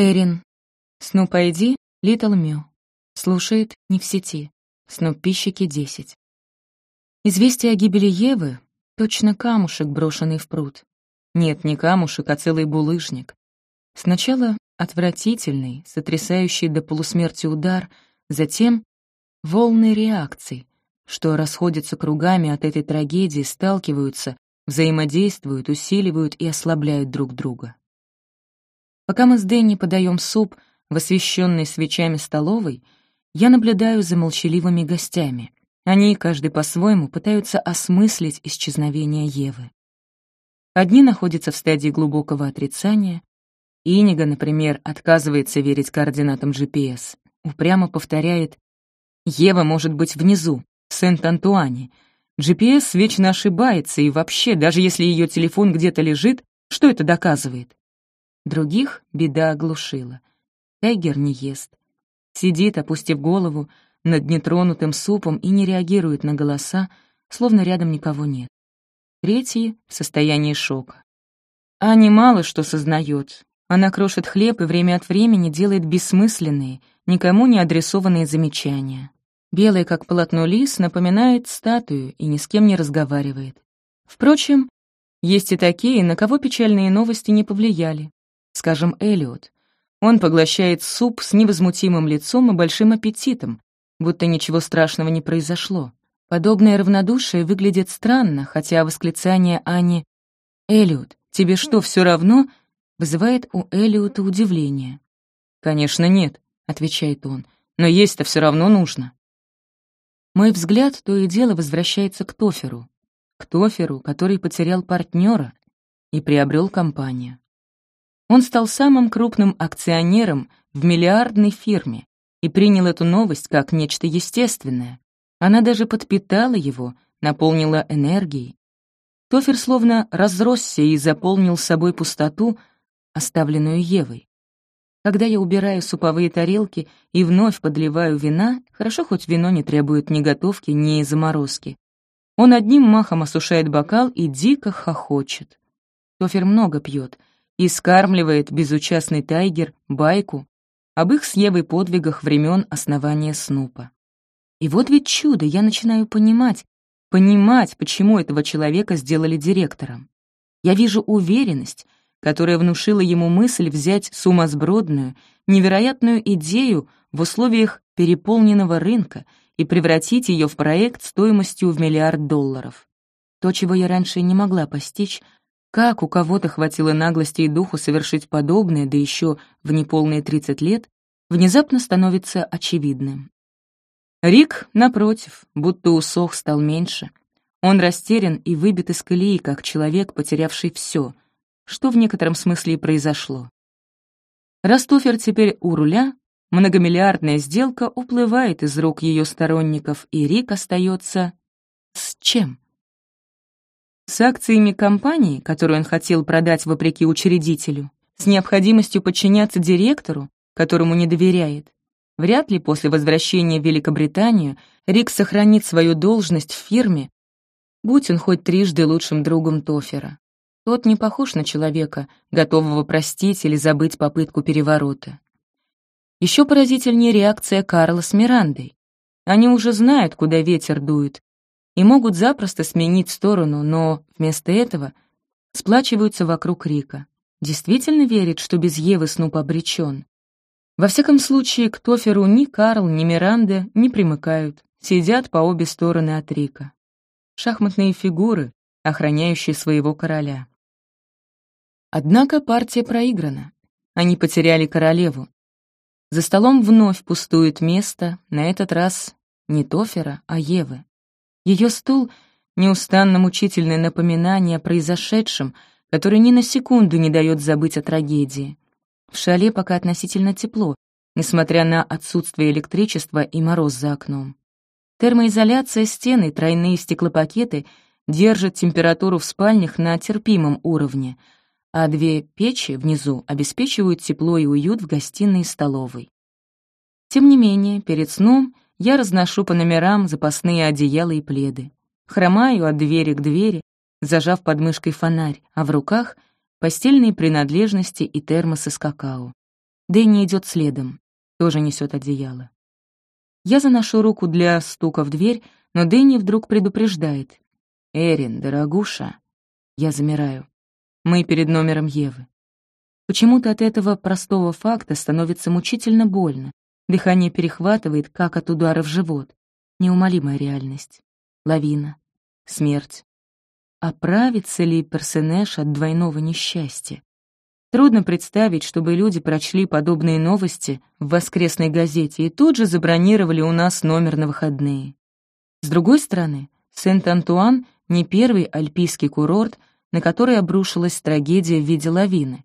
Эрин. Снуп ID, Литл Мю. Слушает не в сети. Снуппищики 10. Известие о гибели Евы — точно камушек, брошенный в пруд. Нет, не камушек, а целый булыжник. Сначала отвратительный, сотрясающий до полусмерти удар, затем волны реакций, что расходятся кругами от этой трагедии, сталкиваются, взаимодействуют, усиливают и ослабляют друг друга. Пока мы с Дэнни подаем суп в освещенной свечами столовой, я наблюдаю за молчаливыми гостями. Они, каждый по-своему, пытаются осмыслить исчезновение Евы. Одни находятся в стадии глубокого отрицания. Инига, например, отказывается верить координатам GPS, упрямо повторяет «Ева может быть внизу, в Сент-Антуане. GPS вечно ошибается, и вообще, даже если ее телефон где-то лежит, что это доказывает?» Других беда оглушила. Тайгер не ест. Сидит, опустив голову, над нетронутым супом и не реагирует на голоса, словно рядом никого нет. Третьи — в состоянии шока. Аня мало что сознает. Она крошит хлеб и время от времени делает бессмысленные, никому не адресованные замечания. Белый, как полотно лис, напоминает статую и ни с кем не разговаривает. Впрочем, есть и такие, на кого печальные новости не повлияли скажем, Элиот. Он поглощает суп с невозмутимым лицом и большим аппетитом, будто ничего страшного не произошло. Подобное равнодушие выглядит странно, хотя восклицание Ани «Элиот, тебе что, все равно?» вызывает у Элиота удивление. «Конечно, нет», — отвечает он, — «но есть-то все равно нужно». Мой взгляд то и дело возвращается к Тоферу, к Тоферу, который потерял партнера и приобрел компанию. Он стал самым крупным акционером в миллиардной фирме и принял эту новость как нечто естественное. Она даже подпитала его, наполнила энергией. Тофер словно разросся и заполнил собой пустоту, оставленную Евой. Когда я убираю суповые тарелки и вновь подливаю вина, хорошо хоть вино не требует ни готовки, ни заморозки. Он одним махом осушает бокал и дико хохочет. Тофер много пьет, и скармливает безучастный Тайгер байку об их с Евой подвигах времен основания Снупа. И вот ведь чудо, я начинаю понимать, понимать, почему этого человека сделали директором. Я вижу уверенность, которая внушила ему мысль взять сумасбродную, невероятную идею в условиях переполненного рынка и превратить ее в проект стоимостью в миллиард долларов. То, чего я раньше не могла постичь, как у кого-то хватило наглости и духу совершить подобное, да еще в неполные 30 лет, внезапно становится очевидным. Рик, напротив, будто усох, стал меньше. Он растерян и выбит из колеи, как человек, потерявший все, что в некотором смысле и произошло. Растофер теперь у руля, многомиллиардная сделка уплывает из рук ее сторонников, и Рик остается с чем? С акциями компании, которую он хотел продать вопреки учредителю, с необходимостью подчиняться директору, которому не доверяет. Вряд ли после возвращения в Великобританию Рик сохранит свою должность в фирме, будь он хоть трижды лучшим другом Тофера. Тот не похож на человека, готового простить или забыть попытку переворота. Еще поразительнее реакция Карла с Мирандой. Они уже знают, куда ветер дует, и могут запросто сменить сторону, но вместо этого сплачиваются вокруг Рика. Действительно верит, что без Евы Снуп обречен. Во всяком случае, к Тоферу ни Карл, ни Миранда не примыкают, сидят по обе стороны от Рика. Шахматные фигуры, охраняющие своего короля. Однако партия проиграна. Они потеряли королеву. За столом вновь пустует место, на этот раз не Тофера, а Евы. Ее стул — неустанно мучительное напоминание о произошедшем, которое ни на секунду не дает забыть о трагедии. В шале пока относительно тепло, несмотря на отсутствие электричества и мороз за окном. Термоизоляция стены, тройные стеклопакеты держат температуру в спальнях на терпимом уровне, а две печи внизу обеспечивают тепло и уют в гостиной и столовой. Тем не менее, перед сном — я разношу по номерам запасные одеяла и пледы. Хромаю от двери к двери, зажав под мышкой фонарь, а в руках — постельные принадлежности и термосы с какао. Дэнни идет следом, тоже несет одеяло. Я заношу руку для стука в дверь, но Дэнни вдруг предупреждает. «Эрин, дорогуша». Я замираю. Мы перед номером Евы. Почему-то от этого простого факта становится мучительно больно. Дыхание перехватывает, как от удара в живот. Неумолимая реальность. Лавина. Смерть. Оправится ли персонаж от двойного несчастья? Трудно представить, чтобы люди прочли подобные новости в воскресной газете и тут же забронировали у нас номер на выходные. С другой стороны, Сент-Антуан — не первый альпийский курорт, на который обрушилась трагедия в виде лавины.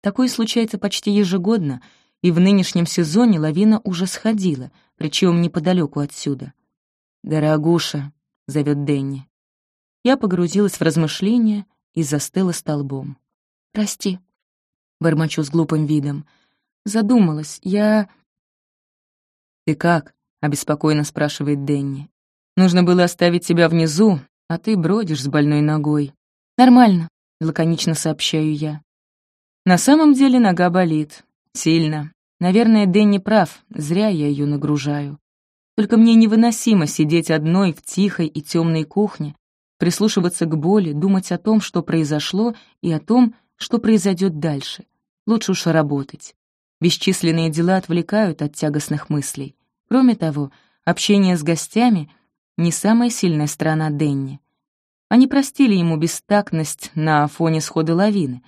Такое случается почти ежегодно, и в нынешнем сезоне лавина уже сходила, причем неподалеку отсюда. «Дорогуша», — зовет Дэнни. Я погрузилась в размышления и застыла столбом. «Прости», — бормочу с глупым видом. «Задумалась, я...» «Ты как?» — обеспокоенно спрашивает Дэнни. «Нужно было оставить тебя внизу, а ты бродишь с больной ногой». «Нормально», — лаконично сообщаю я. На самом деле нога болит. Сильно. Наверное, Дэнни прав, зря я ее нагружаю. Только мне невыносимо сидеть одной в тихой и темной кухне, прислушиваться к боли, думать о том, что произошло, и о том, что произойдет дальше. Лучше уж работать. Бесчисленные дела отвлекают от тягостных мыслей. Кроме того, общение с гостями — не самая сильная сторона Денни. Они простили ему бестактность на фоне схода лавины.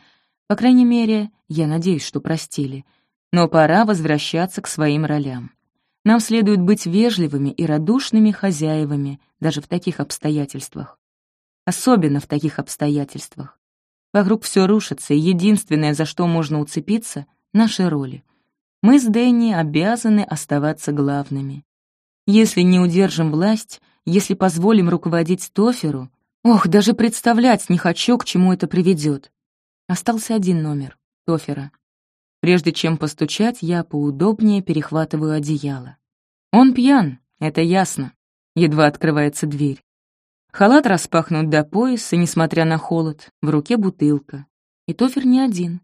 По крайней мере, я надеюсь, что простили. Но пора возвращаться к своим ролям. Нам следует быть вежливыми и радушными хозяевами даже в таких обстоятельствах. Особенно в таких обстоятельствах. Вокруг все рушится, и единственное, за что можно уцепиться — наши роли. Мы с Дэнни обязаны оставаться главными. Если не удержим власть, если позволим руководить Тоферу, ох, даже представлять не хочу, к чему это приведет. Остался один номер — Тофера. Прежде чем постучать, я поудобнее перехватываю одеяло. Он пьян, это ясно. Едва открывается дверь. Халат распахнут до пояса, несмотря на холод, в руке бутылка. И Тофер не один.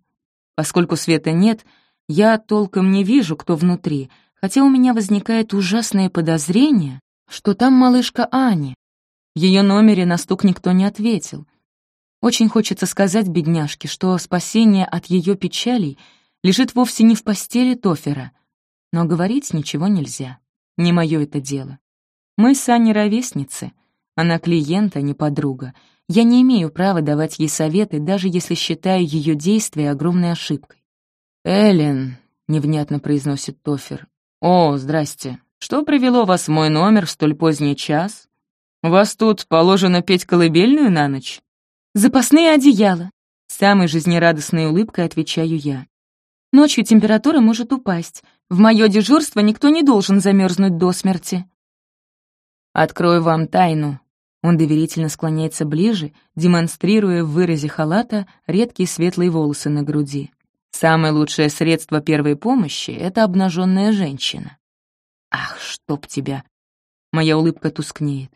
Поскольку света нет, я толком не вижу, кто внутри, хотя у меня возникает ужасное подозрение, что там малышка Ани. В ее номере на стук никто не ответил. Очень хочется сказать бедняжке, что спасение от ее печалей лежит вовсе не в постели Тофера, но говорить ничего нельзя. Не мое это дело. Мы с Аней ровесницы. Она клиент, а не подруга. Я не имею права давать ей советы, даже если считаю ее действия огромной ошибкой. «Эллен», — невнятно произносит Тофер. «О, здрасте. Что привело вас в мой номер в столь поздний час? Вас тут положено петь колыбельную на ночь?» «Запасные одеяла», — самой жизнерадостной улыбкой отвечаю я. «Ночью температура может упасть. В мое дежурство никто не должен замерзнуть до смерти». «Открою вам тайну». Он доверительно склоняется ближе, демонстрируя в выразе халата редкие светлые волосы на груди. «Самое лучшее средство первой помощи — это обнаженная женщина». «Ах, чтоб тебя!» Моя улыбка тускнеет.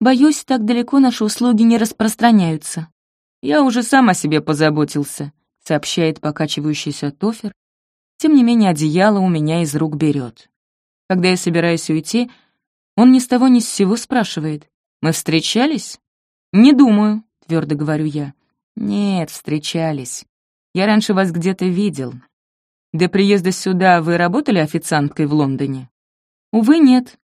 «Боюсь, так далеко наши услуги не распространяются». «Я уже сам о себе позаботился», — сообщает покачивающийся Тофер, тем не менее, одеяло у меня из рук берет. Когда я собираюсь уйти, он ни с того ни с сего спрашивает. «Мы встречались?» «Не думаю», — твердо говорю я. «Нет, встречались. Я раньше вас где-то видел. До приезда сюда вы работали официанткой в Лондоне?» «Увы, нет».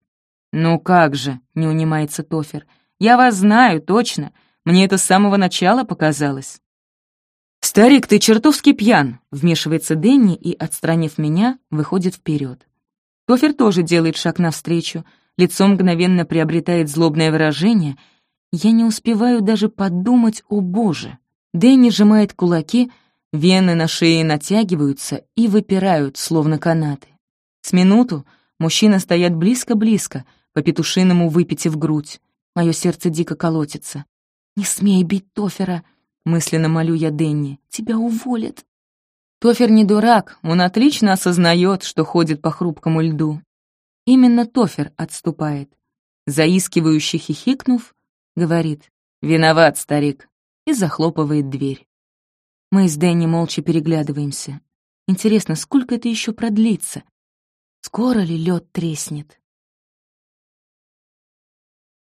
«Ну как же», — не унимается Тофер. «Я вас знаю, точно. Мне это с самого начала показалось». «Старик, ты чертовски пьян!» — вмешивается Дэнни и, отстранив меня, выходит вперед. Тофер тоже делает шаг навстречу, лицо мгновенно приобретает злобное выражение. Я не успеваю даже подумать, о боже! Дэнни сжимает кулаки, вены на шее натягиваются и выпирают, словно канаты. С минуту мужчины стоят близко-близко, по петушиному выпитив грудь. Мое сердце дико колотится. «Не смей бить Тофера!» Мысленно молю я Денни. «Тебя уволят». Тофер не дурак, он отлично осознает, что ходит по хрупкому льду. Именно Тофер отступает. Заискивающе хихикнув, говорит «Виноват, старик», и захлопывает дверь. Мы с Дэнни молча переглядываемся. Интересно, сколько это еще продлится? Скоро ли лед треснет?